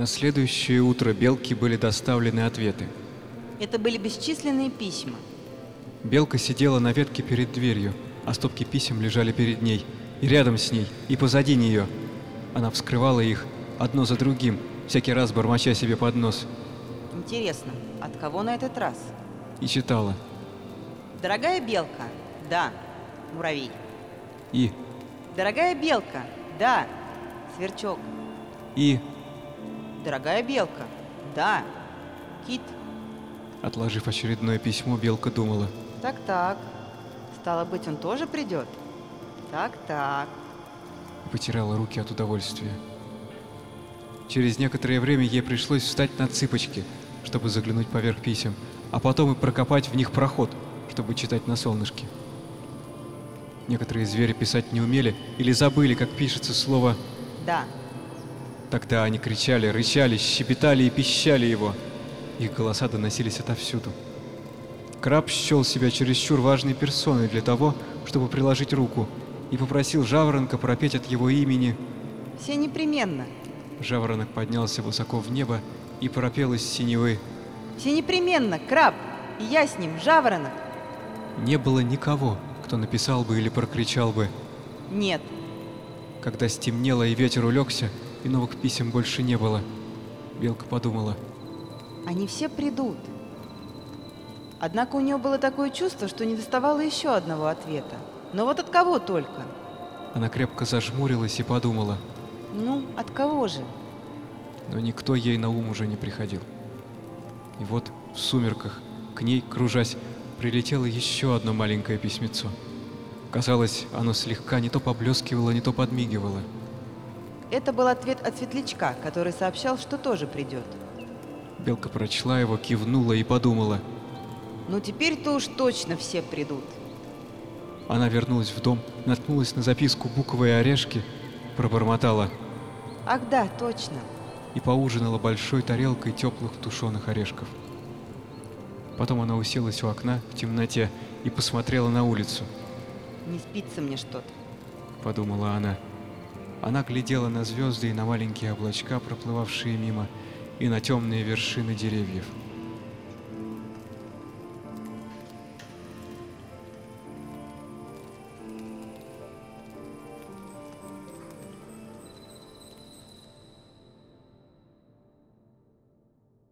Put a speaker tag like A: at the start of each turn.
A: На следующее утро Белке были доставлены ответы.
B: Это были бесчисленные письма.
A: Белка сидела на ветке перед дверью, а стопки писем лежали перед ней, и рядом с ней, и позади нее. Она вскрывала их одно за другим, всякий раз бормоча себе под нос,
B: Интересно, от кого на этот раз?
A: и читала.
B: Дорогая белка, да, муравей.
A: И,
B: Дорогая белка, да, сверчок.
A: и,
B: Дорогая белка, да, кит.
A: отложив очередное письмо, Белка думала.
B: Так-так, стало быть, он тоже придет? Так-так.
A: потирала руки от удовольствия. Через некоторое время ей пришлось встать на цыпочки, чтобы заглянуть поверх писем, а потом и прокопать в них проход, чтобы читать на солнышке. Некоторые звери писать не умели или забыли, как пишется слово
B: Да,
A: Тогда они кричали, рычали, щебетали и пищали его. Их голоса доносились отовсюду. Краб счел себя чересчур важной персоной для того, чтобы приложить руку, и попросил жаворонка пропеть от его имени.
B: все непременно.
A: Жаворонок поднялся высоко в небо и пропел из синевы.
B: Все непременно, краб. И я с ним, жаворонок.
A: Не было никого, кто написал бы или прокричал бы.
B: Нет,
A: Когда стемнело и ветер улегся, и новых писем больше не было. Белка подумала.
B: они все придут. Однако у нее было такое чувство, что не доставало еще одного ответа. Но вот от кого только?
A: Она крепко зажмурилась и подумала.
B: Ну, от кого же?
A: но никто ей на ум уже не приходил. И вот в сумерках к ней, кружась, прилетело еще одно маленькое письмецо. Казалось, оно слегка не то поблескивало, не то подмигивало.
B: Это был ответ от светлячка, который сообщал, что тоже придет.
A: Белка прочла его, кивнула и подумала.
B: Ну теперь-то уж точно все придут.
A: Она вернулась в дом, наткнулась на записку буквы и орешки, пробормотала
B: Ах да, точно.
A: и поужинала большой тарелкой теплых тушеных орешков. Потом она уселась у окна в темноте и посмотрела на улицу.
B: Не спится мне что-то.
A: подумала она. Она глядела на звезды и на маленькие облачка, проплывавшие мимо, и на темные вершины деревьев.